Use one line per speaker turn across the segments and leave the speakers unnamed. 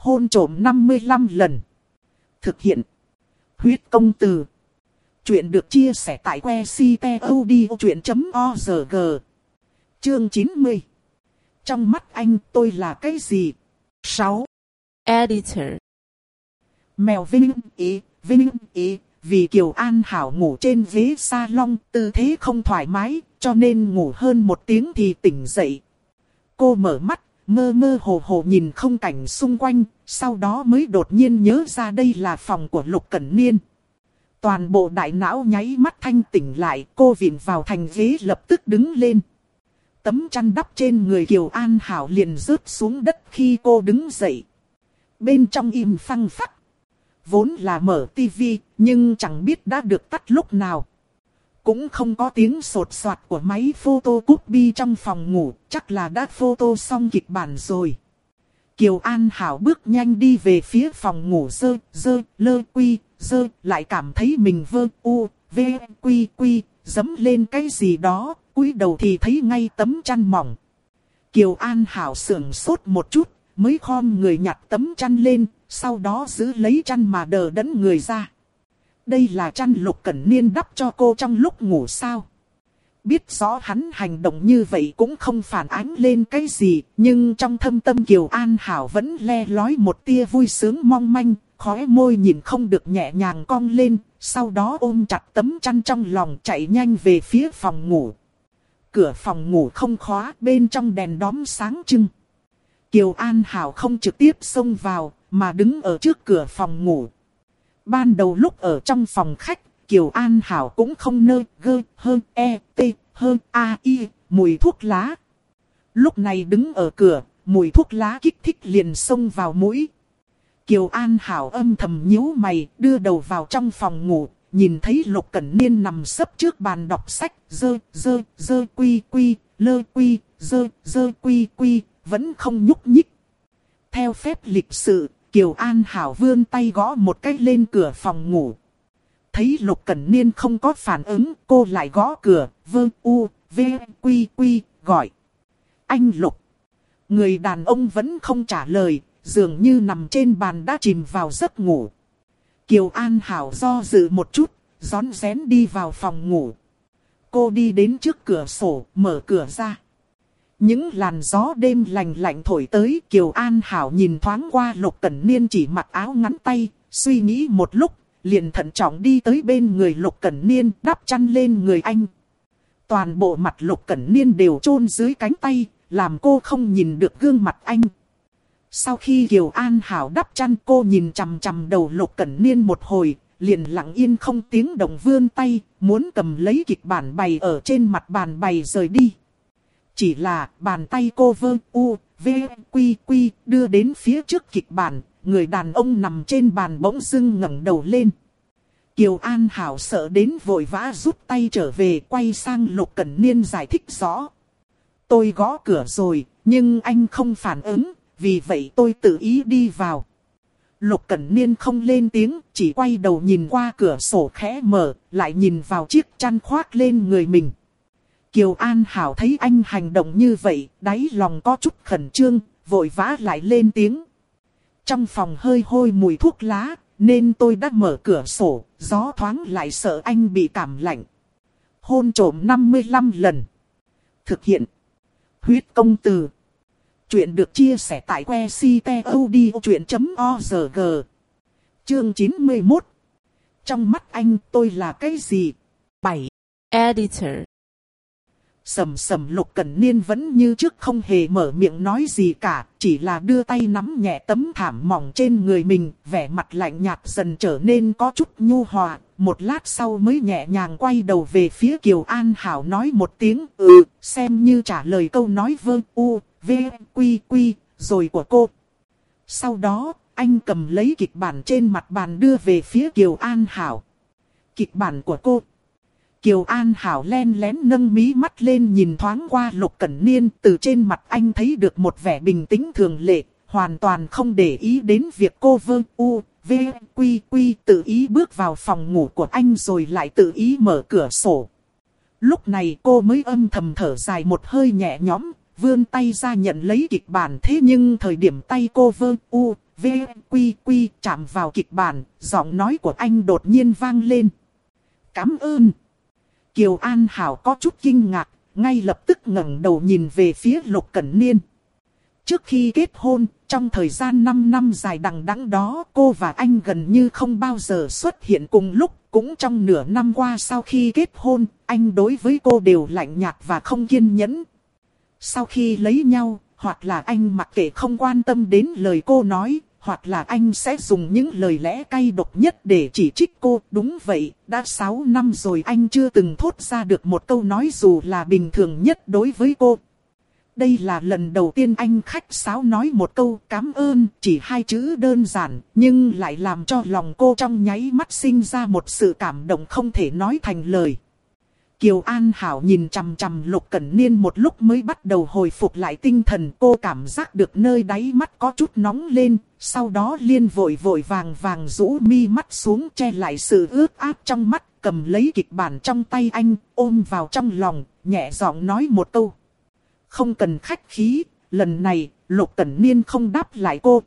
Hôn trổm 55 lần. Thực hiện. Huyết công từ. Chuyện được chia sẻ tại que ctod.org. Chương 90. Trong mắt anh tôi là cái gì? 6.
Editor.
Mèo Vinh ý, Vinh ý, vì Kiều An Hảo ngủ trên ghế salon, tư thế không thoải mái, cho nên ngủ hơn một tiếng thì tỉnh dậy. Cô mở mắt, mơ mơ hồ hồ nhìn không cảnh xung quanh, sau đó mới đột nhiên nhớ ra đây là phòng của Lục Cẩn Niên. Toàn bộ đại não nháy mắt thanh tỉnh lại, cô vịn vào thành ghế lập tức đứng lên. Tấm chăn đắp trên người Kiều An Hảo liền rớt xuống đất khi cô đứng dậy. Bên trong im phăng phắc. Vốn là mở tivi, nhưng chẳng biết đã được tắt lúc nào. Cũng không có tiếng sột soạt của máy photo bi trong phòng ngủ, chắc là đã photo xong kịch bản rồi. Kiều An Hảo bước nhanh đi về phía phòng ngủ dơ, dơ, lơ quy, dơ, lại cảm thấy mình vơ, u, v, quy, quy, dấm lên cái gì đó, cúi đầu thì thấy ngay tấm chăn mỏng. Kiều An Hảo sưởng sốt một chút, mới khom người nhặt tấm chăn lên, sau đó giữ lấy chăn mà đờ đẫn người ra. Đây là chăn lục cẩn niên đắp cho cô trong lúc ngủ sao. Biết rõ hắn hành động như vậy cũng không phản ánh lên cái gì, nhưng trong thâm tâm Kiều An Hảo vẫn le lói một tia vui sướng mong manh, khóe môi nhìn không được nhẹ nhàng cong lên, sau đó ôm chặt tấm chăn trong lòng chạy nhanh về phía phòng ngủ. Cửa phòng ngủ không khóa, bên trong đèn đóm sáng trưng. Kiều An Hảo không trực tiếp xông vào, mà đứng ở trước cửa phòng ngủ. Ban đầu lúc ở trong phòng khách, Kiều An Hảo cũng không nơ gơ hơn e t hơn a i mùi thuốc lá. Lúc này đứng ở cửa, mùi thuốc lá kích thích liền xông vào mũi. Kiều An Hảo âm thầm nhíu mày, đưa đầu vào trong phòng ngủ, nhìn thấy Lục Cẩn Niên nằm sấp trước bàn đọc sách, dơ, dơ, dơ quy quy, lơ quy, dơ, dơ quy quy, vẫn không nhúc nhích. Theo phép lịch sự, Kiều An Hảo vươn tay gõ một cách lên cửa phòng ngủ. Thấy Lục Cẩn Niên không có phản ứng, cô lại gõ cửa, vơ u, v, quy quy, gọi. Anh Lục. Người đàn ông vẫn không trả lời, dường như nằm trên bàn đã chìm vào giấc ngủ. Kiều An Hảo do dự một chút, rón rén đi vào phòng ngủ. Cô đi đến trước cửa sổ, mở cửa ra. Những làn gió đêm lành lạnh thổi tới Kiều An Hảo nhìn thoáng qua Lục Cẩn Niên chỉ mặc áo ngắn tay, suy nghĩ một lúc, liền thận trọng đi tới bên người Lục Cẩn Niên đắp chăn lên người anh. Toàn bộ mặt Lục Cẩn Niên đều chôn dưới cánh tay, làm cô không nhìn được gương mặt anh. Sau khi Kiều An Hảo đắp chăn cô nhìn chằm chằm đầu Lục Cẩn Niên một hồi, liền lặng yên không tiếng động vươn tay, muốn cầm lấy kịch bản bày ở trên mặt bàn bày rời đi. Chỉ là bàn tay cô vơ u, v, quy quy đưa đến phía trước kịch bản, người đàn ông nằm trên bàn bỗng dưng ngẩng đầu lên. Kiều An Hảo sợ đến vội vã rút tay trở về quay sang Lục Cẩn Niên giải thích rõ. Tôi gõ cửa rồi, nhưng anh không phản ứng, vì vậy tôi tự ý đi vào. Lục Cẩn Niên không lên tiếng, chỉ quay đầu nhìn qua cửa sổ khẽ mở, lại nhìn vào chiếc chăn khoác lên người mình. Kiều An Hảo thấy anh hành động như vậy, đáy lòng có chút khẩn trương, vội vã lại lên tiếng. Trong phòng hơi hôi mùi thuốc lá, nên tôi đã mở cửa sổ, gió thoáng lại sợ anh bị cảm lạnh. Hôn trổm 55 lần. Thực hiện. Huyết công từ. Chuyện được chia sẻ tại que ctod.org. Chương 91. Trong mắt anh tôi là cái gì? 7.
Editor
Sầm sầm lục cẩn niên vẫn như trước không hề mở miệng nói gì cả, chỉ là đưa tay nắm nhẹ tấm thảm mỏng trên người mình, vẻ mặt lạnh nhạt dần trở nên có chút nhu hòa, một lát sau mới nhẹ nhàng quay đầu về phía Kiều An Hảo nói một tiếng ừ, xem như trả lời câu nói vơ u, v, quy quy, rồi của cô. Sau đó, anh cầm lấy kịch bản trên mặt bàn đưa về phía Kiều An Hảo. Kịch bản của cô Kiều An Hảo len lén nâng mí mắt lên nhìn thoáng qua Lục Cẩn Niên từ trên mặt anh thấy được một vẻ bình tĩnh thường lệ, hoàn toàn không để ý đến việc cô vơ u, v, quy quy tự ý bước vào phòng ngủ của anh rồi lại tự ý mở cửa sổ. Lúc này cô mới âm thầm thở dài một hơi nhẹ nhõm, vươn tay ra nhận lấy kịch bản thế nhưng thời điểm tay cô vơ u, V, Quy, Quy chạm vào kịch bản, giọng nói của anh đột nhiên vang lên. Cảm ơn. Kiều An Hảo có chút kinh ngạc, ngay lập tức ngẩng đầu nhìn về phía Lục Cẩn Niên. Trước khi kết hôn, trong thời gian 5 năm dài đằng đẵng đó, cô và anh gần như không bao giờ xuất hiện cùng lúc. Cũng trong nửa năm qua sau khi kết hôn, anh đối với cô đều lạnh nhạt và không kiên nhẫn. Sau khi lấy nhau, hoặc là anh mặc kệ không quan tâm đến lời cô nói, hoặc là anh sẽ dùng những lời lẽ cay độc nhất để chỉ trích cô. Đúng vậy, đã 6 năm rồi anh chưa từng thốt ra được một câu nói dù là bình thường nhất đối với cô. Đây là lần đầu tiên anh khách sáo nói một câu cảm ơn, chỉ hai chữ đơn giản, nhưng lại làm cho lòng cô trong nháy mắt sinh ra một sự cảm động không thể nói thành lời. Kiều An Hảo nhìn chằm chằm Lục Cẩn Niên một lúc mới bắt đầu hồi phục lại tinh thần cô cảm giác được nơi đáy mắt có chút nóng lên, sau đó liên vội vội vàng vàng rũ mi mắt xuống che lại sự ướt át trong mắt, cầm lấy kịch bản trong tay anh, ôm vào trong lòng, nhẹ giọng nói một câu. Không cần khách khí, lần này, Lục Cẩn Niên không đáp lại cô.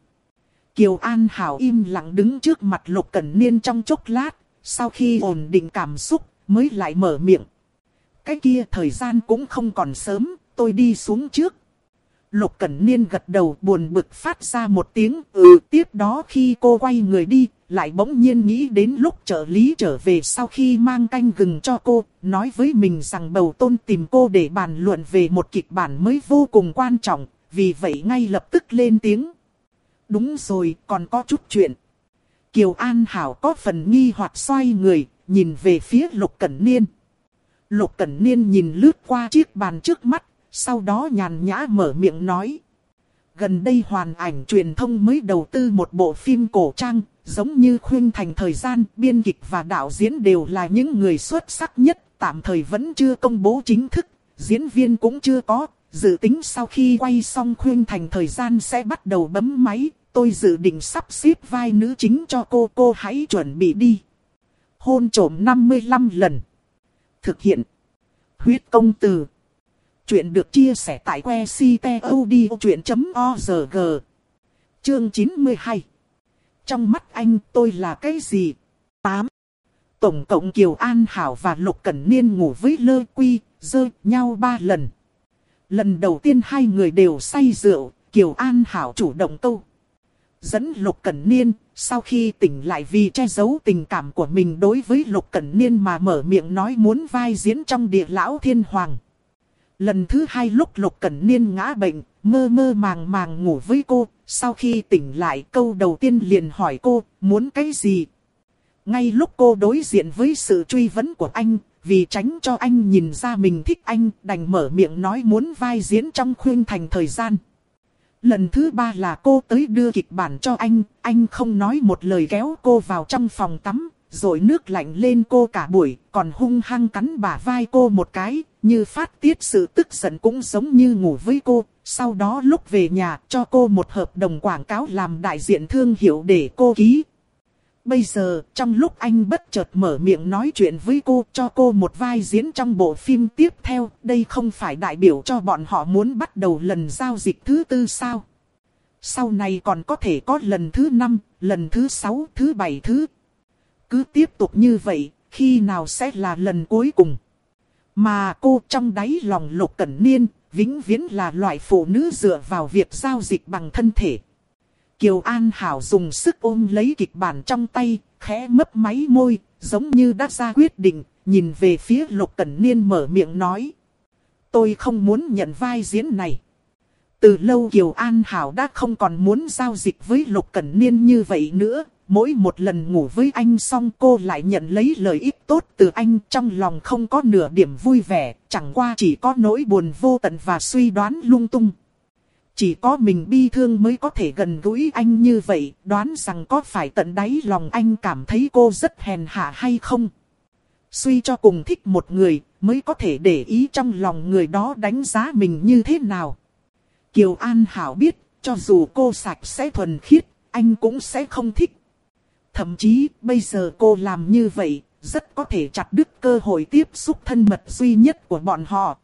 Kiều An Hảo im lặng đứng trước mặt Lục Cẩn Niên trong chốc lát, sau khi ổn định cảm xúc, mới lại mở miệng. Cái kia thời gian cũng không còn sớm, tôi đi xuống trước. Lục Cẩn Niên gật đầu buồn bực phát ra một tiếng ừ tiếp đó khi cô quay người đi, lại bỗng nhiên nghĩ đến lúc trợ lý trở về sau khi mang canh gừng cho cô, nói với mình rằng bầu tôn tìm cô để bàn luận về một kịch bản mới vô cùng quan trọng, vì vậy ngay lập tức lên tiếng. Đúng rồi, còn có chút chuyện. Kiều An Hảo có phần nghi hoặc xoay người, nhìn về phía Lục Cẩn Niên. Lục Cẩn Niên nhìn lướt qua chiếc bàn trước mắt, sau đó nhàn nhã mở miệng nói. Gần đây hoàn ảnh truyền thông mới đầu tư một bộ phim cổ trang, giống như khuyên thành thời gian, biên kịch và đạo diễn đều là những người xuất sắc nhất, tạm thời vẫn chưa công bố chính thức, diễn viên cũng chưa có, dự tính sau khi quay xong khuyên thành thời gian sẽ bắt đầu bấm máy, tôi dự định sắp xếp vai nữ chính cho cô, cô hãy chuẩn bị đi. Hôn trổm 55 lần. Thực hiện. Huyết công từ. Chuyện được chia sẻ tại que ctod.org. Chương 92. Trong mắt anh tôi là cái gì? 8. Tổng cộng Kiều An Hảo và Lục Cẩn Niên ngủ với Lơ Quy, dơ nhau ba lần. Lần đầu tiên hai người đều say rượu, Kiều An Hảo chủ động câu. Dẫn Lục Cẩn Niên, sau khi tỉnh lại vì che giấu tình cảm của mình đối với Lục Cẩn Niên mà mở miệng nói muốn vai diễn trong địa lão thiên hoàng. Lần thứ hai lúc Lục Cẩn Niên ngã bệnh, mơ mơ màng màng ngủ với cô, sau khi tỉnh lại câu đầu tiên liền hỏi cô, muốn cái gì? Ngay lúc cô đối diện với sự truy vấn của anh, vì tránh cho anh nhìn ra mình thích anh, đành mở miệng nói muốn vai diễn trong khuyên thành thời gian. Lần thứ ba là cô tới đưa kịch bản cho anh, anh không nói một lời kéo cô vào trong phòng tắm, rồi nước lạnh lên cô cả buổi, còn hung hăng cắn bả vai cô một cái, như phát tiết sự tức giận cũng giống như ngủ với cô. Sau đó lúc về nhà cho cô một hợp đồng quảng cáo làm đại diện thương hiệu để cô ký. Bây giờ, trong lúc anh bất chợt mở miệng nói chuyện với cô cho cô một vai diễn trong bộ phim tiếp theo, đây không phải đại biểu cho bọn họ muốn bắt đầu lần giao dịch thứ tư sao? Sau này còn có thể có lần thứ năm, lần thứ sáu, thứ bảy thứ. Cứ tiếp tục như vậy, khi nào sẽ là lần cuối cùng? Mà cô trong đáy lòng lục cẩn niên, vĩnh viễn là loại phụ nữ dựa vào việc giao dịch bằng thân thể. Kiều An Hảo dùng sức ôm lấy kịch bản trong tay, khẽ mấp máy môi, giống như đã ra quyết định, nhìn về phía Lục Cẩn Niên mở miệng nói. Tôi không muốn nhận vai diễn này. Từ lâu Kiều An Hảo đã không còn muốn giao dịch với Lục Cẩn Niên như vậy nữa. Mỗi một lần ngủ với anh xong cô lại nhận lấy lợi ích tốt từ anh trong lòng không có nửa điểm vui vẻ, chẳng qua chỉ có nỗi buồn vô tận và suy đoán lung tung. Chỉ có mình bi thương mới có thể gần gũi anh như vậy, đoán rằng có phải tận đáy lòng anh cảm thấy cô rất hèn hạ hay không? Suy cho cùng thích một người, mới có thể để ý trong lòng người đó đánh giá mình như thế nào. Kiều An Hảo biết, cho dù cô sạch sẽ thuần khiết, anh cũng sẽ không thích. Thậm chí, bây giờ cô làm như vậy, rất có thể chặt đứt cơ hội tiếp xúc thân mật duy nhất của bọn họ.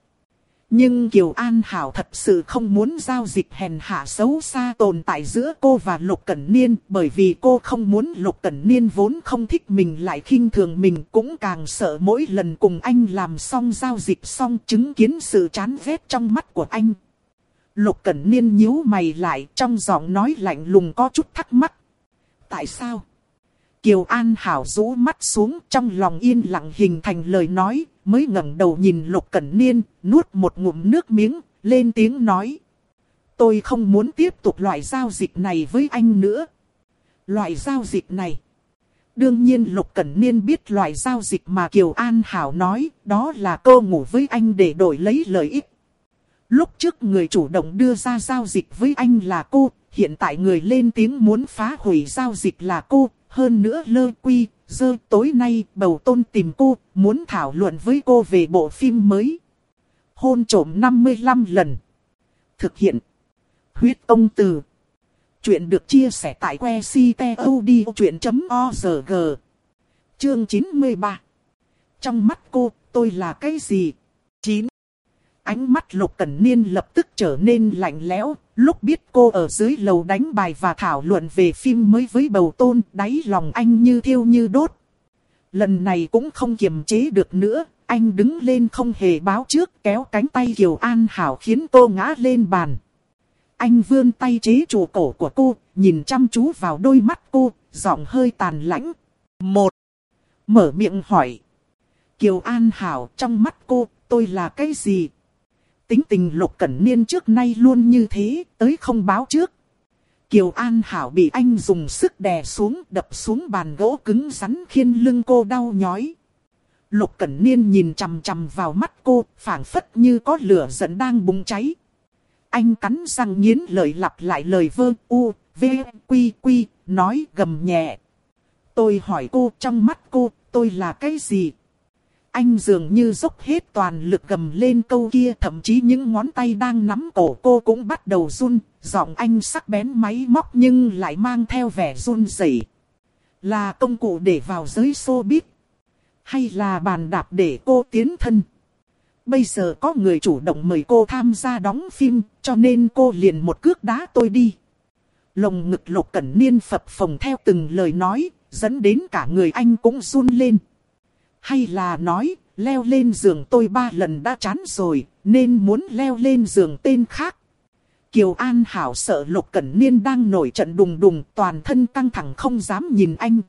Nhưng Kiều An Hảo thật sự không muốn giao dịch hèn hạ xấu xa tồn tại giữa cô và Lục Cẩn Niên, bởi vì cô không muốn Lục Cẩn Niên vốn không thích mình lại khinh thường mình, cũng càng sợ mỗi lần cùng anh làm xong giao dịch xong chứng kiến sự chán ghét trong mắt của anh. Lục Cẩn Niên nhíu mày lại, trong giọng nói lạnh lùng có chút thắc mắc. Tại sao? Kiều An Hảo rũ mắt xuống trong lòng yên lặng hình thành lời nói, mới ngẩng đầu nhìn Lục Cẩn Niên, nuốt một ngụm nước miếng, lên tiếng nói. Tôi không muốn tiếp tục loại giao dịch này với anh nữa. Loại giao dịch này. Đương nhiên Lục Cẩn Niên biết loại giao dịch mà Kiều An Hảo nói, đó là cô ngủ với anh để đổi lấy lợi ích. Lúc trước người chủ động đưa ra giao dịch với anh là cô, hiện tại người lên tiếng muốn phá hủy giao dịch là cô, hơn nữa lơ quy, dơ tối nay bầu tôn tìm cô, muốn thảo luận với cô về bộ phim mới. Hôn trổm 55 lần. Thực hiện. Huyết ông từ. Chuyện được chia sẻ tại que ctod.org. Chương 93. Trong mắt cô, tôi là cái gì? 9. Ánh mắt Lục Cẩn Niên lập tức trở nên lạnh lẽo, lúc biết cô ở dưới lầu đánh bài và thảo luận về phim mới với bầu tôn, đáy lòng anh như thiêu như đốt. Lần này cũng không kiềm chế được nữa, anh đứng lên không hề báo trước kéo cánh tay Kiều An Hảo khiến cô ngã lên bàn. Anh vươn tay chế trụ cổ của cô, nhìn chăm chú vào đôi mắt cô, giọng hơi tàn lãnh. Một. Mở miệng hỏi. Kiều An Hảo trong mắt cô, tôi là cái gì? Tính tình lục cẩn niên trước nay luôn như thế, tới không báo trước. Kiều An Hảo bị anh dùng sức đè xuống, đập xuống bàn gỗ cứng rắn khiến lưng cô đau nhói. Lục Cẩn Niên nhìn chằm chằm vào mắt cô, phảng phất như có lửa giận đang bùng cháy. Anh cắn răng nghiến lời lặp lại lời vơ u, v, quy quy, nói gầm nhẹ. Tôi hỏi cô trong mắt cô, tôi là cái gì? Anh dường như dốc hết toàn lực gầm lên câu kia thậm chí những ngón tay đang nắm cổ cô cũng bắt đầu run, giọng anh sắc bén máy móc nhưng lại mang theo vẻ run rẩy. Là công cụ để vào giới showbiz? Hay là bàn đạp để cô tiến thân? Bây giờ có người chủ động mời cô tham gia đóng phim, cho nên cô liền một cước đá tôi đi. Lồng ngực lục cẩn niên phập phồng theo từng lời nói, dẫn đến cả người anh cũng run lên. Hay là nói, leo lên giường tôi ba lần đã chán rồi, nên muốn leo lên giường tên khác. Kiều An Hảo sợ Lục Cẩn Niên đang nổi trận đùng đùng, toàn thân căng thẳng không dám nhìn anh.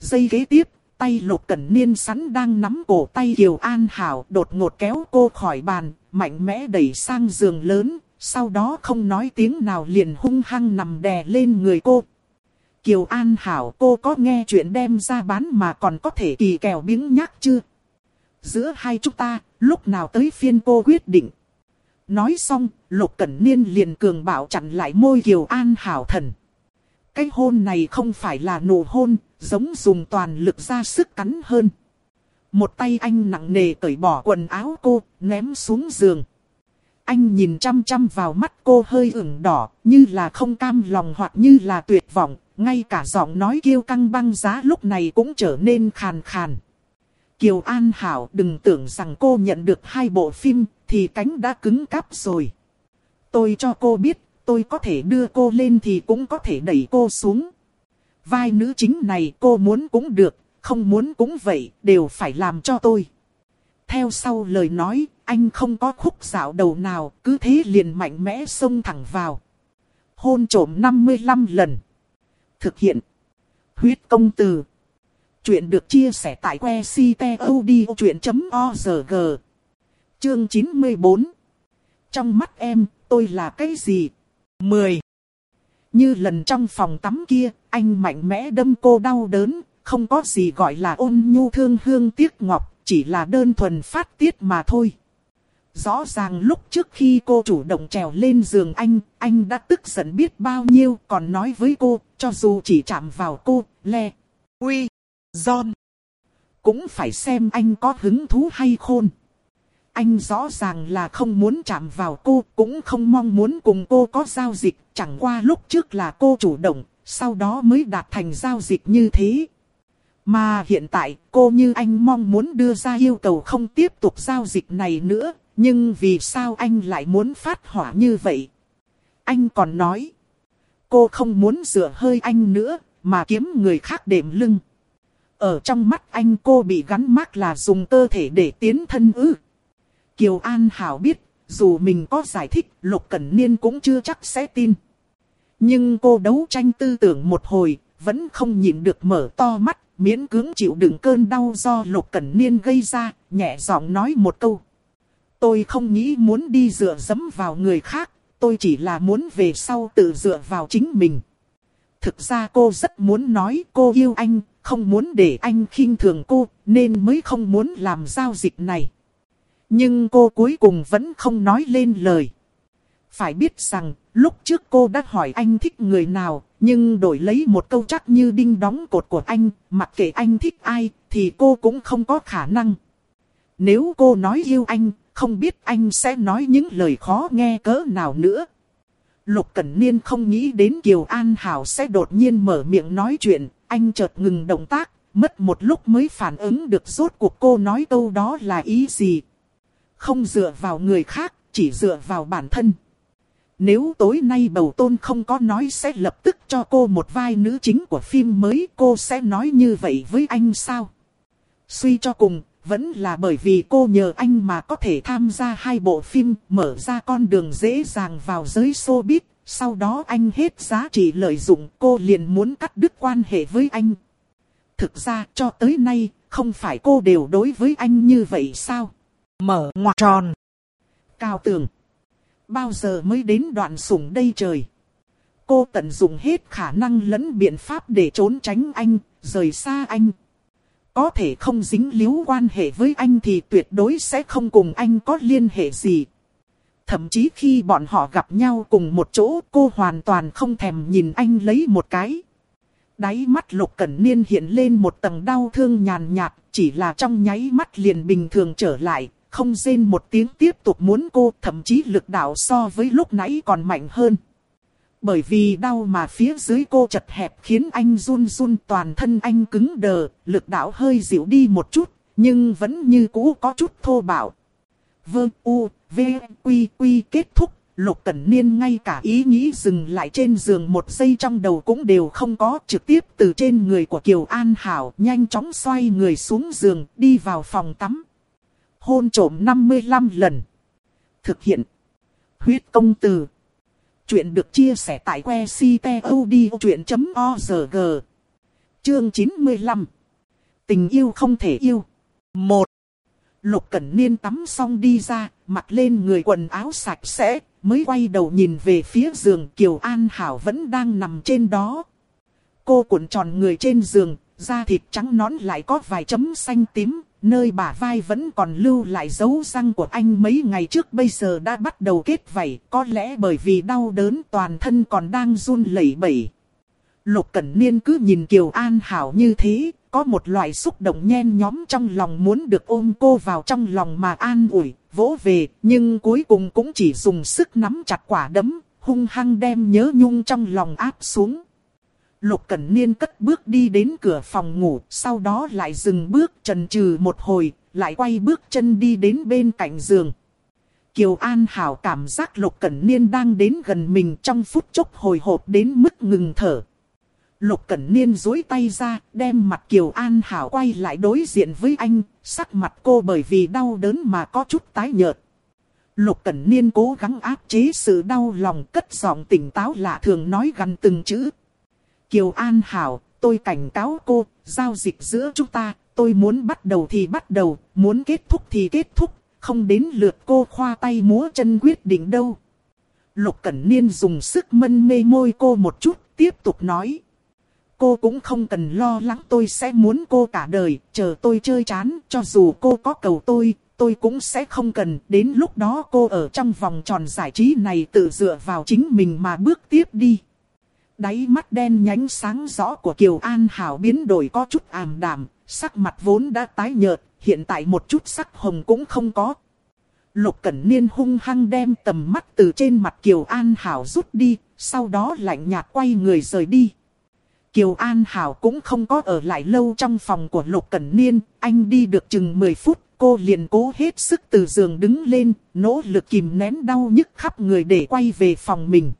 Giây kế tiếp, tay Lục Cẩn Niên sẵn đang nắm cổ tay Kiều An Hảo đột ngột kéo cô khỏi bàn, mạnh mẽ đẩy sang giường lớn, sau đó không nói tiếng nào liền hung hăng nằm đè lên người cô. Kiều An Hảo cô có nghe chuyện đem ra bán mà còn có thể kỳ kèo biếng nhắc chưa? Giữa hai chúng ta, lúc nào tới phiên cô quyết định. Nói xong, Lục Cẩn Niên liền cường bảo chặn lại môi Kiều An Hảo thần. Cái hôn này không phải là nụ hôn, giống dùng toàn lực ra sức cắn hơn. Một tay anh nặng nề cởi bỏ quần áo cô, ném xuống giường. Anh nhìn chăm chăm vào mắt cô hơi ửng đỏ, như là không cam lòng hoặc như là tuyệt vọng, ngay cả giọng nói kêu căng băng giá lúc này cũng trở nên khàn khàn. Kiều An Hảo đừng tưởng rằng cô nhận được hai bộ phim thì cánh đã cứng cáp rồi. Tôi cho cô biết, tôi có thể đưa cô lên thì cũng có thể đẩy cô xuống. Vai nữ chính này cô muốn cũng được, không muốn cũng vậy, đều phải làm cho tôi. Theo sau lời nói, anh không có khúc dạo đầu nào, cứ thế liền mạnh mẽ xông thẳng vào. Hôn trổm 55 lần. Thực hiện. Huyết công từ. Chuyện được chia sẻ tại que ctod.org. Chương 94. Trong mắt em, tôi là cái gì? 10. Như lần trong phòng tắm kia, anh mạnh mẽ đâm cô đau đớn, không có gì gọi là ôn nhu thương hương tiếc ngọc, chỉ là đơn thuần phát tiết mà thôi. Rõ ràng lúc trước khi cô chủ động trèo lên giường anh, anh đã tức giận biết bao nhiêu còn nói với cô, cho dù chỉ chạm vào cô, le, uy, John. Cũng phải xem anh có hứng thú hay khôn. Anh rõ ràng là không muốn chạm vào cô, cũng không mong muốn cùng cô có giao dịch, chẳng qua lúc trước là cô chủ động, sau đó mới đạt thành giao dịch như thế. Mà hiện tại cô như anh mong muốn đưa ra yêu cầu không tiếp tục giao dịch này nữa, nhưng vì sao anh lại muốn phát hỏa như vậy? Anh còn nói, cô không muốn dựa hơi anh nữa, mà kiếm người khác đệm lưng. Ở trong mắt anh cô bị gắn mác là dùng cơ thể để tiến thân ư. Kiều An Hảo biết, dù mình có giải thích, Lục Cẩn Niên cũng chưa chắc sẽ tin. Nhưng cô đấu tranh tư tưởng một hồi, vẫn không nhịn được mở to mắt, miễn cưỡng chịu đựng cơn đau do Lục Cẩn Niên gây ra, nhẹ giọng nói một câu. Tôi không nghĩ muốn đi dựa dẫm vào người khác, tôi chỉ là muốn về sau tự dựa vào chính mình. Thực ra cô rất muốn nói cô yêu anh, không muốn để anh khinh thường cô, nên mới không muốn làm giao dịch này. Nhưng cô cuối cùng vẫn không nói lên lời. Phải biết rằng, lúc trước cô đã hỏi anh thích người nào, nhưng đổi lấy một câu chắc như đinh đóng cột của anh, mặc kệ anh thích ai, thì cô cũng không có khả năng. Nếu cô nói yêu anh, không biết anh sẽ nói những lời khó nghe cỡ nào nữa. Lục Cẩn Niên không nghĩ đến Kiều An Hảo sẽ đột nhiên mở miệng nói chuyện, anh chợt ngừng động tác, mất một lúc mới phản ứng được rốt cuộc cô nói câu đó là ý gì. Không dựa vào người khác, chỉ dựa vào bản thân. Nếu tối nay bầu tôn không có nói sẽ lập tức cho cô một vai nữ chính của phim mới cô sẽ nói như vậy với anh sao? Suy cho cùng, vẫn là bởi vì cô nhờ anh mà có thể tham gia hai bộ phim mở ra con đường dễ dàng vào giới showbiz. Sau đó anh hết giá trị lợi dụng cô liền muốn cắt đứt quan hệ với anh. Thực ra cho tới nay không phải cô đều đối với anh như vậy sao? Mở ngoặc tròn. Cao tường. Bao giờ mới đến đoạn sủng đây trời? Cô tận dụng hết khả năng lẫn biện pháp để trốn tránh anh, rời xa anh. Có thể không dính líu quan hệ với anh thì tuyệt đối sẽ không cùng anh có liên hệ gì. Thậm chí khi bọn họ gặp nhau cùng một chỗ cô hoàn toàn không thèm nhìn anh lấy một cái. Đáy mắt Lục Cẩn Niên hiện lên một tầng đau thương nhàn nhạt, chỉ là trong nháy mắt liền bình thường trở lại, không rên một tiếng tiếp tục muốn cô, thậm chí lực đạo so với lúc nãy còn mạnh hơn. Bởi vì đau mà phía dưới cô chật hẹp khiến anh run run toàn thân anh cứng đờ, lực đạo hơi dịu đi một chút, nhưng vẫn như cũ có chút thô bạo. Vương U, V, Quy, Quy kết thúc, Lục Cẩn Niên ngay cả ý nghĩ dừng lại trên giường một giây trong đầu cũng đều không có trực tiếp từ trên người của Kiều An Hảo nhanh chóng xoay người xuống giường đi vào phòng tắm. Hôn trổm 55 lần. Thực hiện. Huyết công từ. Chuyện được chia sẻ tại que ctod.org. Chương 95. Tình yêu không thể yêu. 1. Lục Cẩn Niên tắm xong đi ra, mặc lên người quần áo sạch sẽ, mới quay đầu nhìn về phía giường Kiều An Hảo vẫn đang nằm trên đó. Cô cuộn tròn người trên giường, da thịt trắng nõn lại có vài chấm xanh tím, nơi bả vai vẫn còn lưu lại dấu răng của anh mấy ngày trước bây giờ đã bắt đầu kết vảy, có lẽ bởi vì đau đớn toàn thân còn đang run lẩy bẩy. Lục Cẩn Niên cứ nhìn Kiều An Hảo như thế, có một loại xúc động nhen nhóm trong lòng muốn được ôm cô vào trong lòng mà an ủi, vỗ về, nhưng cuối cùng cũng chỉ dùng sức nắm chặt quả đấm, hung hăng đem nhớ nhung trong lòng áp xuống. Lục Cẩn Niên cất bước đi đến cửa phòng ngủ, sau đó lại dừng bước trần trừ một hồi, lại quay bước chân đi đến bên cạnh giường. Kiều An Hảo cảm giác Lục Cẩn Niên đang đến gần mình trong phút chốc hồi hộp đến mức ngừng thở. Lục Cẩn Niên dối tay ra, đem mặt Kiều An Hảo quay lại đối diện với anh, sắc mặt cô bởi vì đau đớn mà có chút tái nhợt. Lục Cẩn Niên cố gắng áp chế sự đau lòng cất giọng tỉnh táo lạ thường nói gần từng chữ. Kiều An Hảo, tôi cảnh cáo cô, giao dịch giữa chúng ta, tôi muốn bắt đầu thì bắt đầu, muốn kết thúc thì kết thúc, không đến lượt cô khoa tay múa chân quyết định đâu. Lục Cẩn Niên dùng sức mân mê môi cô một chút, tiếp tục nói. Cô cũng không cần lo lắng tôi sẽ muốn cô cả đời, chờ tôi chơi chán, cho dù cô có cầu tôi, tôi cũng sẽ không cần. Đến lúc đó cô ở trong vòng tròn giải trí này tự dựa vào chính mình mà bước tiếp đi. Đáy mắt đen nhánh sáng rõ của Kiều An Hảo biến đổi có chút ảm đạm, sắc mặt vốn đã tái nhợt, hiện tại một chút sắc hồng cũng không có. Lục Cẩn Niên hung hăng đem tầm mắt từ trên mặt Kiều An Hảo rút đi, sau đó lạnh nhạt quay người rời đi. Kiều An Hảo cũng không có ở lại lâu trong phòng của Lục Cẩn Niên, anh đi được chừng 10 phút, cô liền cố hết sức từ giường đứng lên, nỗ lực kìm nén đau nhức khắp người để quay về phòng mình.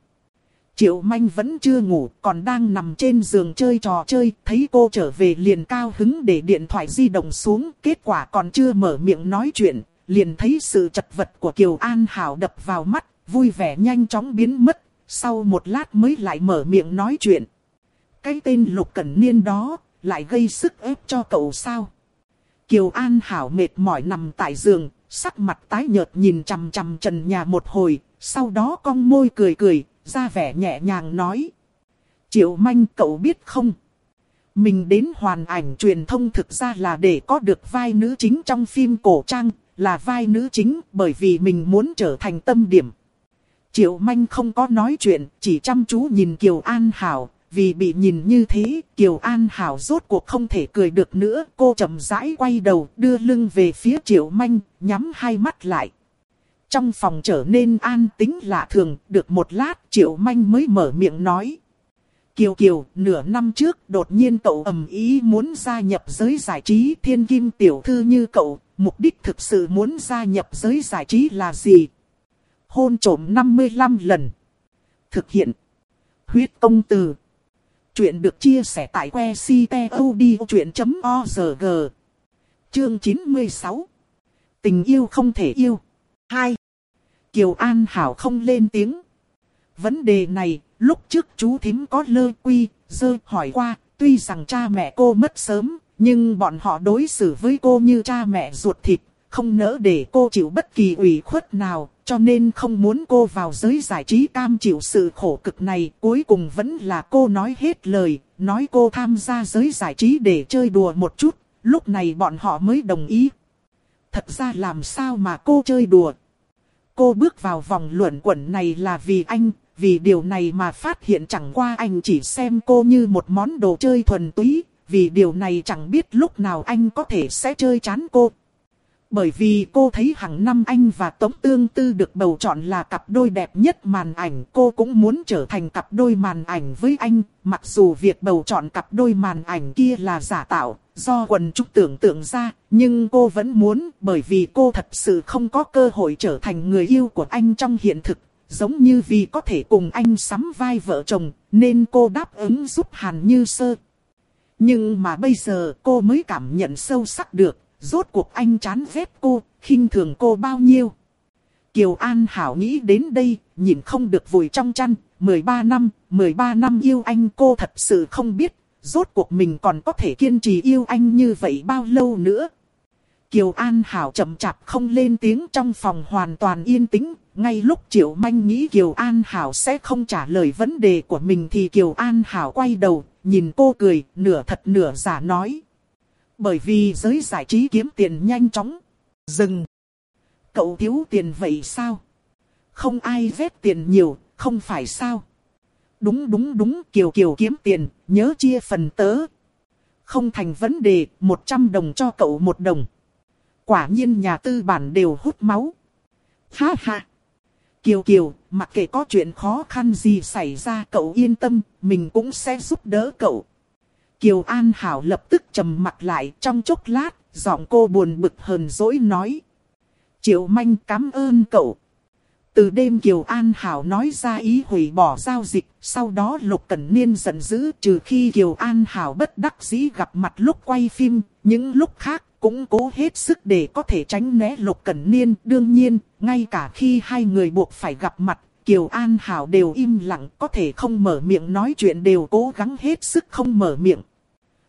Triệu manh vẫn chưa ngủ, còn đang nằm trên giường chơi trò chơi, thấy cô trở về liền cao hứng để điện thoại di động xuống, kết quả còn chưa mở miệng nói chuyện, liền thấy sự chật vật của Kiều An Hảo đập vào mắt, vui vẻ nhanh chóng biến mất, sau một lát mới lại mở miệng nói chuyện. Cái tên Lục Cẩn Niên đó, lại gây sức ép cho cậu sao? Kiều An Hảo mệt mỏi nằm tại giường, sắc mặt tái nhợt nhìn chằm chằm trần nhà một hồi, sau đó cong môi cười cười, ra vẻ nhẹ nhàng nói. Triệu manh cậu biết không? Mình đến hoàn ảnh truyền thông thực ra là để có được vai nữ chính trong phim cổ trang, là vai nữ chính bởi vì mình muốn trở thành tâm điểm. Triệu manh không có nói chuyện, chỉ chăm chú nhìn Kiều An Hảo, vì bị nhìn như thế, Kiều An Hảo rốt cuộc không thể cười được nữa. Cô chậm rãi quay đầu, đưa lưng về phía Triệu Manh, nhắm hai mắt lại. Trong phòng trở nên an tĩnh lạ thường, được một lát Triệu Manh mới mở miệng nói. Kiều Kiều, nửa năm trước đột nhiên cậu ầm ý muốn gia nhập giới giải trí thiên kim tiểu thư như cậu, mục đích thực sự muốn gia nhập giới giải trí là gì? Hôn trổm 55 lần. Thực hiện. Huyết công từ. Chuyện được chia sẻ tại que ctod.org. Chương 96. Tình yêu không thể yêu. 2. Kiều An Hảo không lên tiếng. Vấn đề này, lúc trước chú thím có lơ quy, dơ hỏi qua, tuy rằng cha mẹ cô mất sớm, nhưng bọn họ đối xử với cô như cha mẹ ruột thịt, không nỡ để cô chịu bất kỳ ủy khuất nào, cho nên không muốn cô vào giới giải trí cam chịu sự khổ cực này. Cuối cùng vẫn là cô nói hết lời, nói cô tham gia giới giải trí để chơi đùa một chút, lúc này bọn họ mới đồng ý. Thật ra làm sao mà cô chơi đùa? Cô bước vào vòng luận quẩn này là vì anh, vì điều này mà phát hiện chẳng qua anh chỉ xem cô như một món đồ chơi thuần túy, vì điều này chẳng biết lúc nào anh có thể sẽ chơi chán cô. Bởi vì cô thấy hàng năm anh và Tống Tương Tư được bầu chọn là cặp đôi đẹp nhất màn ảnh. Cô cũng muốn trở thành cặp đôi màn ảnh với anh. Mặc dù việc bầu chọn cặp đôi màn ảnh kia là giả tạo, do quần chúng tưởng tượng ra. Nhưng cô vẫn muốn bởi vì cô thật sự không có cơ hội trở thành người yêu của anh trong hiện thực. Giống như vì có thể cùng anh sắm vai vợ chồng, nên cô đáp ứng giúp Hàn Như Sơ. Nhưng mà bây giờ cô mới cảm nhận sâu sắc được Rốt cuộc anh chán ghét cô, khinh thường cô bao nhiêu. Kiều An Hảo nghĩ đến đây, nhìn không được vùi trong chăn, 13 năm, 13 năm yêu anh cô thật sự không biết, rốt cuộc mình còn có thể kiên trì yêu anh như vậy bao lâu nữa. Kiều An Hảo chậm chạp không lên tiếng trong phòng hoàn toàn yên tĩnh, ngay lúc Triệu Manh nghĩ Kiều An Hảo sẽ không trả lời vấn đề của mình thì Kiều An Hảo quay đầu, nhìn cô cười, nửa thật nửa giả nói. Bởi vì giới giải trí kiếm tiền nhanh chóng. Dừng. Cậu thiếu tiền vậy sao? Không ai vét tiền nhiều, không phải sao? Đúng đúng đúng, Kiều Kiều kiếm tiền, nhớ chia phần tớ. Không thành vấn đề, 100 đồng cho cậu một đồng. Quả nhiên nhà tư bản đều hút máu. Ha ha. Kiều Kiều, mặc kệ có chuyện khó khăn gì xảy ra cậu yên tâm, mình cũng sẽ giúp đỡ cậu. Kiều An Hảo lập tức trầm mặt lại trong chốc lát, giọng cô buồn bực hờn dỗi nói. Triệu Manh cảm ơn cậu. Từ đêm Kiều An Hảo nói ra ý hủy bỏ giao dịch, sau đó Lục Cẩn Niên giận dữ trừ khi Kiều An Hảo bất đắc dĩ gặp mặt lúc quay phim, những lúc khác cũng cố hết sức để có thể tránh né Lục Cẩn Niên. Đương nhiên, ngay cả khi hai người buộc phải gặp mặt, Kiều An Hảo đều im lặng, có thể không mở miệng nói chuyện đều cố gắng hết sức không mở miệng.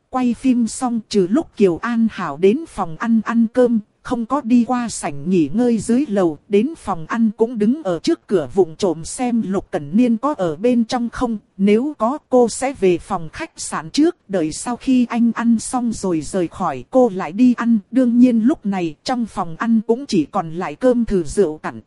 Quay phim xong trừ lúc Kiều An Hảo đến phòng ăn ăn cơm, không có đi qua sảnh nghỉ ngơi dưới lầu, đến phòng ăn cũng đứng ở trước cửa vụng trộm xem Lục Cẩn Niên có ở bên trong không, nếu có cô sẽ về phòng khách sạn trước, đợi sau khi anh ăn xong rồi rời khỏi cô lại đi ăn, đương nhiên lúc này trong phòng ăn cũng chỉ còn lại cơm thử rượu cặn.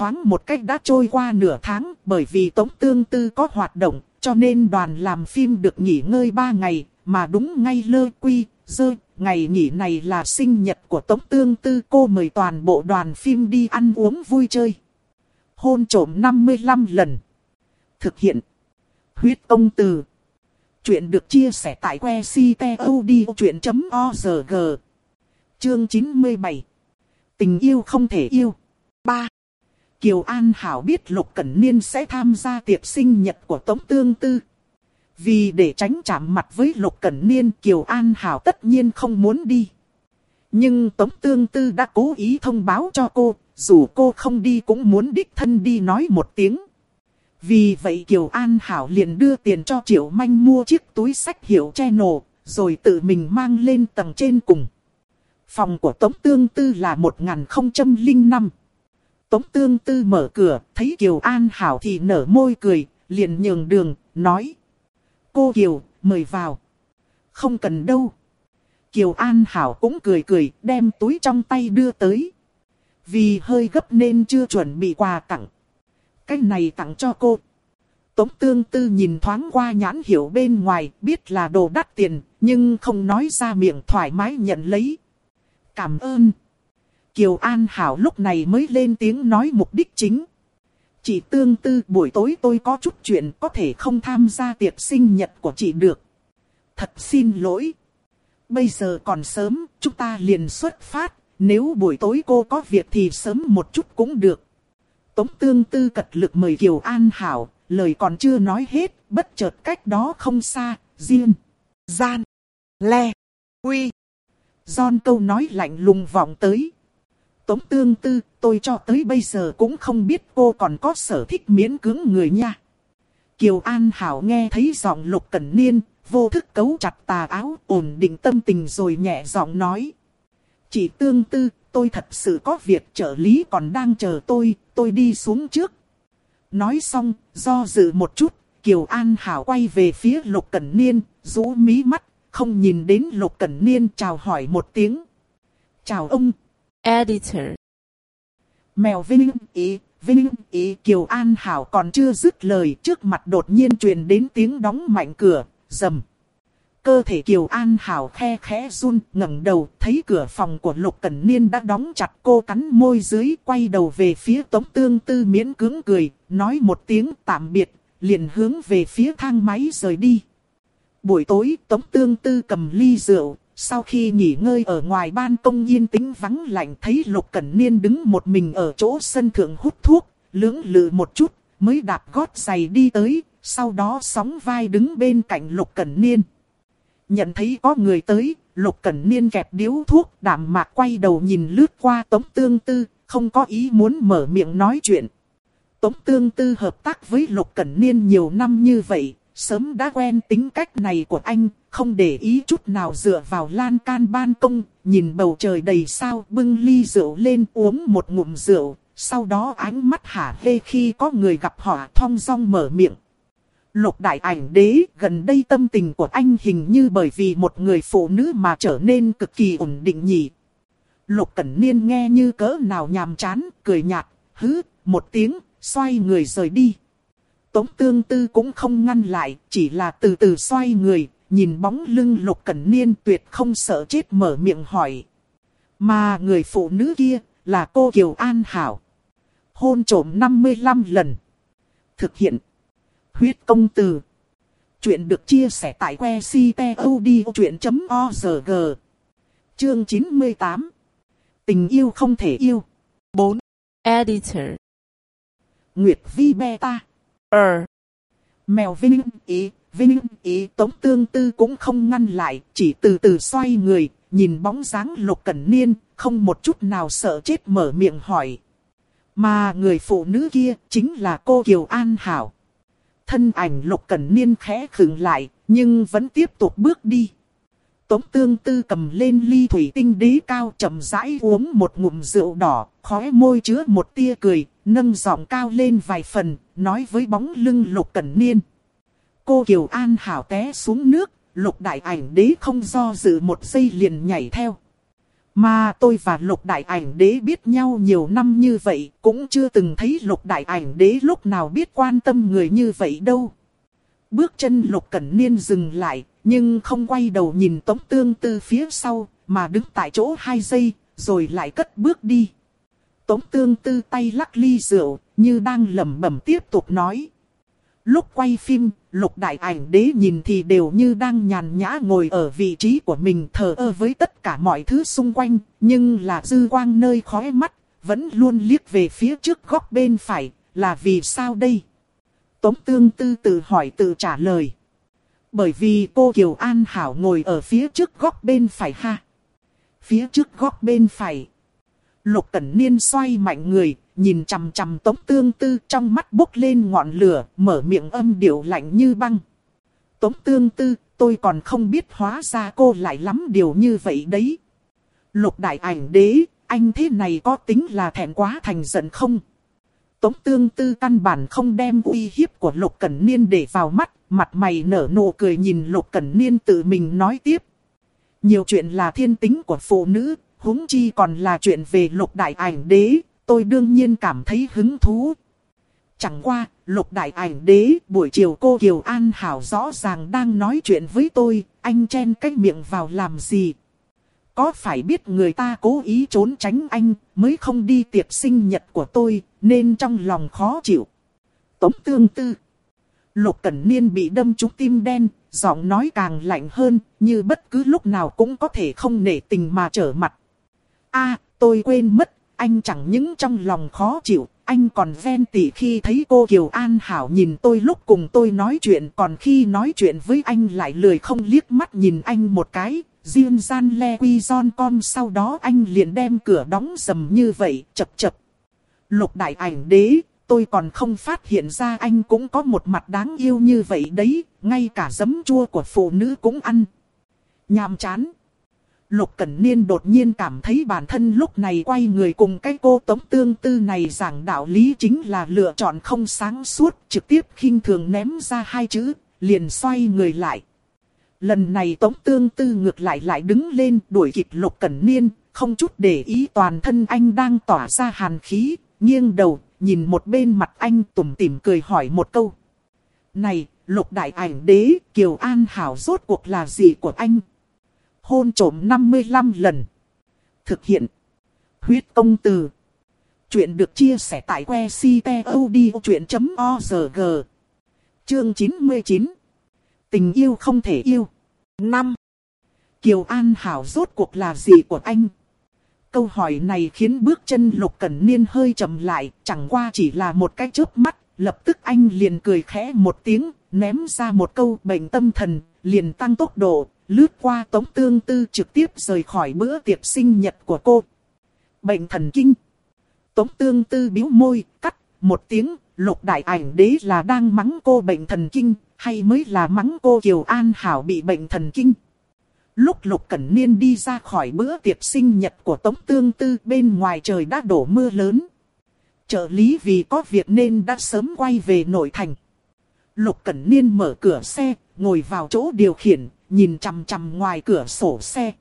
Thoáng một cách đã trôi qua nửa tháng bởi vì Tống Tương Tư có hoạt động, cho nên đoàn làm phim được nghỉ ngơi 3 ngày, mà đúng ngay lơ quy, dơ, ngày nghỉ này là sinh nhật của Tống Tương Tư cô mời toàn bộ đoàn phim đi ăn uống vui chơi. Hôn trổm 55 lần. Thực hiện. Huyết ông từ. Chuyện được chia sẻ tại que ctod.org. Chương 97 Tình yêu không thể yêu 3. Kiều An Hảo biết Lục Cẩn Niên sẽ tham gia tiệc sinh nhật của Tống Tương Tư. Vì để tránh chạm mặt với Lục Cẩn Niên Kiều An Hảo tất nhiên không muốn đi. Nhưng Tống Tương Tư đã cố ý thông báo cho cô, dù cô không đi cũng muốn đích thân đi nói một tiếng. Vì vậy Kiều An Hảo liền đưa tiền cho Triệu Manh mua chiếc túi sách hiệu channel, rồi tự mình mang lên tầng trên cùng. Phòng của Tống Tương Tư là 1005. Tống Tương Tư mở cửa, thấy Kiều An Hảo thì nở môi cười, liền nhường đường, nói. Cô Kiều, mời vào. Không cần đâu. Kiều An Hảo cũng cười cười, đem túi trong tay đưa tới. Vì hơi gấp nên chưa chuẩn bị quà tặng. Cái này tặng cho cô. Tống tương tư nhìn thoáng qua nhãn hiệu bên ngoài, biết là đồ đắt tiền, nhưng không nói ra miệng thoải mái nhận lấy. Cảm ơn. Kiều An Hảo lúc này mới lên tiếng nói mục đích chính. Chị tương tư buổi tối tôi có chút chuyện có thể không tham gia tiệc sinh nhật của chị được. Thật xin lỗi. Bây giờ còn sớm, chúng ta liền xuất phát. Nếu buổi tối cô có việc thì sớm một chút cũng được. Tống tương tư cật lực mời Kiều An Hảo, lời còn chưa nói hết, bất chợt cách đó không xa, riêng, gian, le, quy. Giòn câu nói lạnh lùng vọng tới. Tống tương tư, tôi cho tới bây giờ cũng không biết cô còn có sở thích miễn cưỡng người nha. Kiều An Hảo nghe thấy giọng lục cẩn niên, vô thức cấu chặt tà áo, ổn định tâm tình rồi nhẹ giọng nói. Chỉ tương tư, tôi thật sự có việc trợ lý còn đang chờ tôi, tôi đi xuống trước. Nói xong, do dự một chút, Kiều An Hảo quay về phía Lục Cẩn Niên, rũ mí mắt, không nhìn đến Lục Cẩn Niên chào hỏi một tiếng. Chào ông.
Editor.
Mèo Vinh ý, Vinh ý Kiều An Hảo còn chưa dứt lời trước mặt đột nhiên truyền đến tiếng đóng mạnh cửa, rầm. Cơ thể Kiều An Hảo khe khẽ run, ngẩng đầu, thấy cửa phòng của Lục Cẩn Niên đã đóng chặt cô cắn môi dưới, quay đầu về phía Tống Tương Tư miễn cưỡng cười, nói một tiếng tạm biệt, liền hướng về phía thang máy rời đi. Buổi tối, Tống Tương Tư cầm ly rượu, sau khi nghỉ ngơi ở ngoài ban công yên tĩnh vắng lạnh thấy Lục Cẩn Niên đứng một mình ở chỗ sân thượng hút thuốc, lưỡng lự một chút, mới đạp gót giày đi tới, sau đó sóng vai đứng bên cạnh Lục Cẩn Niên. Nhận thấy có người tới, Lục Cẩn Niên kẹp điếu thuốc đạm mạc quay đầu nhìn lướt qua Tống Tương Tư, không có ý muốn mở miệng nói chuyện. Tống Tương Tư hợp tác với Lục Cẩn Niên nhiều năm như vậy, sớm đã quen tính cách này của anh, không để ý chút nào dựa vào lan can ban công, nhìn bầu trời đầy sao bưng ly rượu lên uống một ngụm rượu, sau đó ánh mắt hả hê khi có người gặp họ thong dong mở miệng. Lục đại ảnh đế, gần đây tâm tình của anh hình như bởi vì một người phụ nữ mà trở nên cực kỳ ổn định nhỉ. Lục Cẩn Niên nghe như cỡ nào nhàm chán, cười nhạt, hứ, một tiếng, xoay người rời đi. Tống tương tư cũng không ngăn lại, chỉ là từ từ xoay người, nhìn bóng lưng Lục Cẩn Niên tuyệt không sợ chết mở miệng hỏi. Mà người phụ nữ kia, là cô Kiều An Hảo. Hôn trổm 55 lần. Thực hiện huyết công từ. Chuyện được chia sẻ tại que ctod.org. Chương 98. Tình yêu không thể yêu. 4.
Editor.
Nguyệt Vi Beta.
Er.
Mèo Vinh Ý, Vinh Ý Tống Tương Tư cũng không ngăn lại, chỉ từ từ xoay người, nhìn bóng dáng Lục Cẩn Niên, không một chút nào sợ chết mở miệng hỏi. Mà người phụ nữ kia chính là cô Kiều An Hảo thân ảnh lục cẩn niên khẽ khựng lại, nhưng vẫn tiếp tục bước đi. Tống tương tư cầm lên ly thủy tinh đế cao chậm rãi uống một ngụm rượu đỏ, khóe môi chứa một tia cười, nâng giọng cao lên vài phần, nói với bóng lưng lục cẩn niên. Cô Kiều An hảo té xuống nước, lục đại ảnh đế không do dự một giây liền nhảy theo. Mà tôi và lục đại ảnh đế biết nhau nhiều năm như vậy, cũng chưa từng thấy lục đại ảnh đế lúc nào biết quan tâm người như vậy đâu. Bước chân lục cẩn niên dừng lại, nhưng không quay đầu nhìn tống tương tư phía sau, mà đứng tại chỗ hai giây, rồi lại cất bước đi. Tống tương tư tay lắc ly rượu, như đang lẩm bẩm tiếp tục nói. Lúc quay phim, lục đại ảnh đế nhìn thì đều như đang nhàn nhã ngồi ở vị trí của mình thờ ơ với tất cả mọi thứ xung quanh, nhưng là dư quang nơi khóe mắt, vẫn luôn liếc về phía trước góc bên phải, là vì sao đây? Tống tương tư tự hỏi tự trả lời. Bởi vì cô Kiều An Hảo ngồi ở phía trước góc bên phải ha. Phía trước góc bên phải. Lục Cẩn Niên xoay mạnh người, nhìn chằm chằm Tống Tương Tư trong mắt bốc lên ngọn lửa, mở miệng âm điệu lạnh như băng. Tống Tương Tư, tôi còn không biết hóa ra cô lại lắm điều như vậy đấy. Lục Đại Ảnh Đế, anh thế này có tính là thẹn quá thành giận không? Tống Tương Tư căn bản không đem uy hiếp của Lục Cẩn Niên để vào mắt, mặt mày nở nụ cười nhìn Lục Cẩn Niên tự mình nói tiếp. Nhiều chuyện là thiên tính của phụ nữ, huống chi còn là chuyện về Lục Đại Ảnh Đế, tôi đương nhiên cảm thấy hứng thú. Chẳng qua, lục đại ảnh đế, buổi chiều cô Kiều An Hảo rõ ràng đang nói chuyện với tôi, anh chen cái miệng vào làm gì? Có phải biết người ta cố ý trốn tránh anh, mới không đi tiệc sinh nhật của tôi, nên trong lòng khó chịu. Tống tương tư. Lục Cẩn Niên bị đâm trúng tim đen, giọng nói càng lạnh hơn, như bất cứ lúc nào cũng có thể không nể tình mà trở mặt. a tôi quên mất, anh chẳng những trong lòng khó chịu, anh còn ven tỉ khi thấy cô Kiều An Hảo nhìn tôi lúc cùng tôi nói chuyện, còn khi nói chuyện với anh lại lười không liếc mắt nhìn anh một cái, riêng gian le quy giòn con, sau đó anh liền đem cửa đóng sầm như vậy, chập chập. Lục đại ảnh đế, tôi còn không phát hiện ra anh cũng có một mặt đáng yêu như vậy đấy, ngay cả giấm chua của phụ nữ cũng ăn. Nhàm chán. Lục Cẩn Niên đột nhiên cảm thấy bản thân lúc này quay người cùng cái cô tống tương tư này giảng đạo lý chính là lựa chọn không sáng suốt, trực tiếp khinh thường ném ra hai chữ, liền xoay người lại. Lần này tống tương tư ngược lại lại đứng lên đuổi kịp Lục Cẩn Niên, không chút để ý toàn thân anh đang tỏa ra hàn khí, nghiêng đầu, nhìn một bên mặt anh tủm tỉm cười hỏi một câu. Này, Lục Đại Ảnh Đế, Kiều An Hảo rốt cuộc là gì của anh? Hôn trổm 55 lần. Thực hiện. Huyết công từ. Chuyện được chia sẻ tại que ctod.org. Chương 99. Tình yêu không thể yêu. 5. Kiều An Hảo rốt cuộc là gì của anh? Câu hỏi này khiến bước chân Lục Cẩn Niên hơi chậm lại, chẳng qua chỉ là một cái chớp mắt, lập tức anh liền cười khẽ một tiếng, ném ra một câu bệnh tâm thần, liền tăng tốc độ, lướt qua tống tương tư trực tiếp rời khỏi bữa tiệc sinh nhật của cô. Bệnh thần kinh. Tống tương tư biếu môi, cắt, một tiếng, lục đại ảnh đế là đang mắng cô bệnh thần kinh, hay mới là mắng cô Kiều An Hảo bị bệnh thần kinh. Lúc Lục Cẩn Niên đi ra khỏi bữa tiệc sinh nhật của Tống Tương Tư bên ngoài trời đã đổ mưa lớn. Trợ lý vì có việc nên đã sớm quay về nội thành. Lục Cẩn Niên mở cửa xe, ngồi vào chỗ điều khiển, nhìn chằm chằm ngoài cửa sổ xe.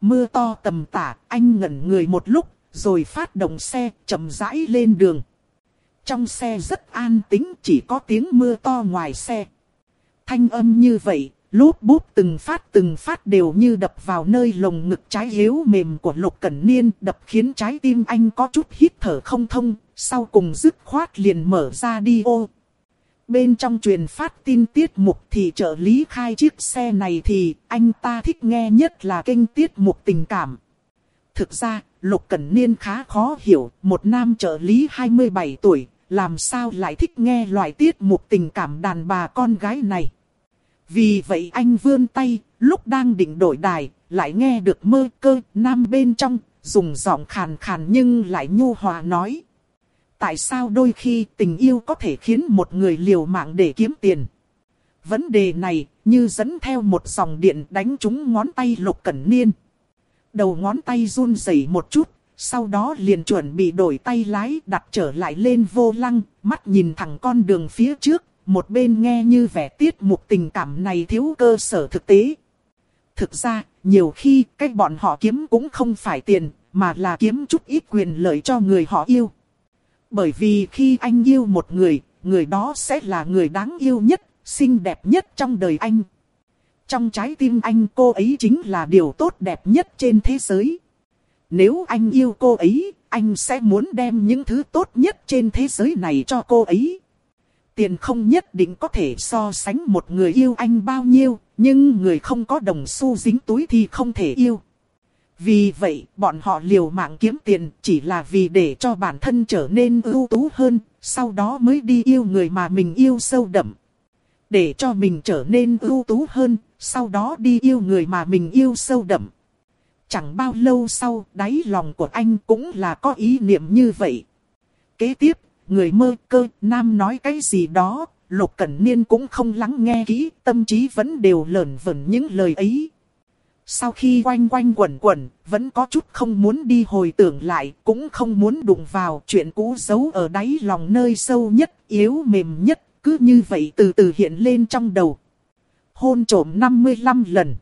Mưa to tầm tả, anh ngẩn người một lúc, rồi phát động xe, chậm rãi lên đường. Trong xe rất an tĩnh, chỉ có tiếng mưa to ngoài xe. Thanh âm như vậy, lốp bút từng phát từng phát đều như đập vào nơi lồng ngực trái yếu mềm của Lục Cẩn Niên, đập khiến trái tim anh có chút hít thở không thông, sau cùng dứt khoát liền mở ra đi ô, bên trong truyền phát tin tiết mục thì trợ lý khai chiếc xe này thì anh ta thích nghe nhất là kênh tiết mục tình cảm. Thực ra, Lục Cẩn Niên khá khó hiểu, một nam trợ lý 27 tuổi, làm sao lại thích nghe loại tiết mục tình cảm đàn bà con gái này. Vì vậy anh vươn tay, lúc đang định đổi đài, lại nghe được mơ cơ nam bên trong, dùng giọng khàn khàn nhưng lại nhu hòa nói tại sao đôi khi tình yêu có thể khiến một người liều mạng để kiếm tiền. Vấn đề này như dẫn theo một dòng điện đánh trúng ngón tay lục cẩn niên. Đầu ngón tay run rẩy một chút, sau đó liền chuẩn bị đổi tay lái đặt trở lại lên vô lăng, mắt nhìn thẳng con đường phía trước, một bên nghe như vẻ tiết mục tình cảm này thiếu cơ sở thực tế. Thực ra, nhiều khi cách bọn họ kiếm cũng không phải tiền, mà là kiếm chút ít quyền lợi cho người họ yêu. Bởi vì khi anh yêu một người, người đó sẽ là người đáng yêu nhất, xinh đẹp nhất trong đời anh. Trong trái tim anh cô ấy chính là điều tốt đẹp nhất trên thế giới. Nếu anh yêu cô ấy, anh sẽ muốn đem những thứ tốt nhất trên thế giới này cho cô ấy. Tiền không nhất định có thể so sánh một người yêu anh bao nhiêu, nhưng người không có đồng xu dính túi thì không thể yêu. Vì vậy, bọn họ liều mạng kiếm tiền chỉ là vì để cho bản thân trở nên ưu tú hơn, sau đó mới đi yêu người mà mình yêu sâu đậm. Để cho mình trở nên ưu tú hơn, sau đó đi yêu người mà mình yêu sâu đậm. Chẳng bao lâu sau, đáy lòng của anh cũng là có ý niệm như vậy. Kế tiếp, người mơ cơ nam nói cái gì đó, Lục Cẩn Niên cũng không lắng nghe kỹ, tâm trí vẫn đều lởn vẩn những lời ấy. Sau khi quanh quanh quẩn quẩn, vẫn có chút không muốn đi hồi tưởng lại, cũng không muốn đụng vào chuyện cũ giấu ở đáy lòng nơi sâu nhất, yếu mềm nhất, cứ như vậy từ từ hiện lên trong đầu. Hôn trổm 55 lần.